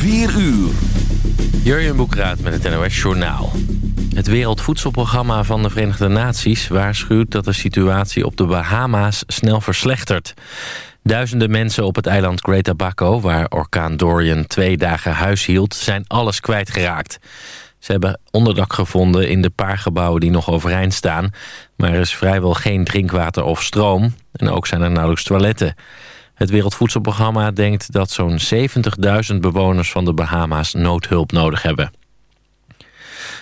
4 uur. Jurjen Boekraat met het NOS Journaal. Het Wereldvoedselprogramma van de Verenigde Naties waarschuwt dat de situatie op de Bahama's snel verslechtert. Duizenden mensen op het eiland Great Abaco, waar orkaan Dorian twee dagen huis hield, zijn alles kwijtgeraakt. Ze hebben onderdak gevonden in de paar gebouwen die nog overeind staan, maar er is vrijwel geen drinkwater of stroom en ook zijn er nauwelijks toiletten. Het Wereldvoedselprogramma denkt dat zo'n 70.000 bewoners van de Bahama's noodhulp nodig hebben.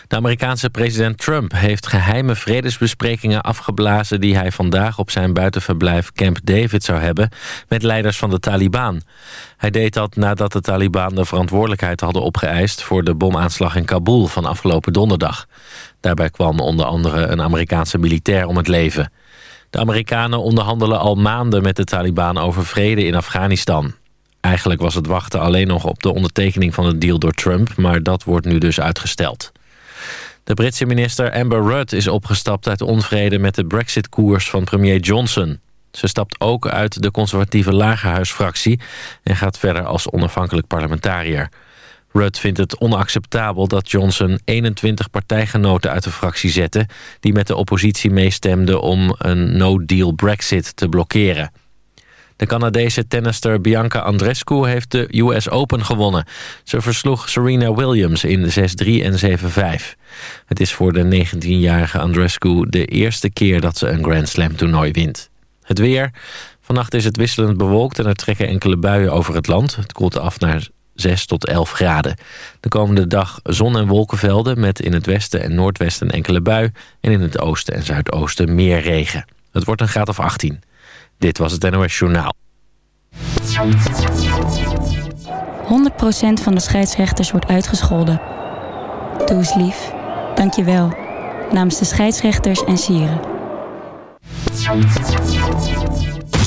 De Amerikaanse president Trump heeft geheime vredesbesprekingen afgeblazen... die hij vandaag op zijn buitenverblijf Camp David zou hebben... met leiders van de Taliban. Hij deed dat nadat de Taliban de verantwoordelijkheid hadden opgeëist... voor de bomaanslag in Kabul van afgelopen donderdag. Daarbij kwam onder andere een Amerikaanse militair om het leven. De Amerikanen onderhandelen al maanden met de Taliban over vrede in Afghanistan. Eigenlijk was het wachten alleen nog op de ondertekening van de deal door Trump... maar dat wordt nu dus uitgesteld. De Britse minister Amber Rudd is opgestapt uit onvrede met de brexit-koers van premier Johnson. Ze stapt ook uit de conservatieve lagerhuisfractie... en gaat verder als onafhankelijk parlementariër. Rudd vindt het onacceptabel dat Johnson 21 partijgenoten uit de fractie zette... die met de oppositie meestemden om een no-deal brexit te blokkeren. De Canadese tennister Bianca Andreescu heeft de US Open gewonnen. Ze versloeg Serena Williams in 6-3 en 7-5. Het is voor de 19-jarige Andreescu de eerste keer dat ze een Grand Slam toernooi wint. Het weer. Vannacht is het wisselend bewolkt en er trekken enkele buien over het land. Het koelt af naar 6 tot 11 graden. De komende dag zon- en wolkenvelden met in het westen en noordwesten enkele bui... en in het oosten en zuidoosten meer regen. Het wordt een graad of 18. Dit was het NOS Journaal. 100% van de scheidsrechters wordt uitgescholden. Doe eens lief. Dank je wel. Namens de scheidsrechters en sieren.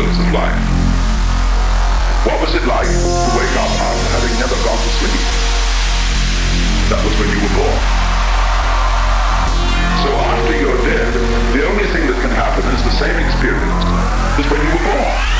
Of life. What was it like to wake up after having never gone to sleep? That was when you were born. So after you're dead, the only thing that can happen is the same experience as when you were born.